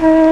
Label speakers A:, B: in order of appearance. A: Mm-hmm.